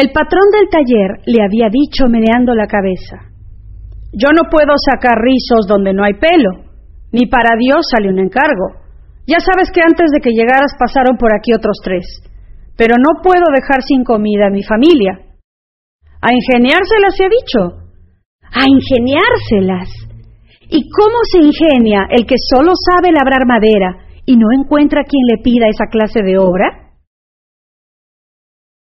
El patrón del taller le había dicho meneando la cabeza. Yo no puedo sacar rizos donde no hay pelo, ni para Dios sale un encargo. Ya sabes que antes de que llegaras pasaron por aquí otros tres, pero no puedo dejar sin comida a mi familia. A ingeniárselas se ha dicho. A ingeniárselas. ¿Y cómo se ingenia el que solo sabe labrar madera y no encuentra quien le pida esa clase de obra?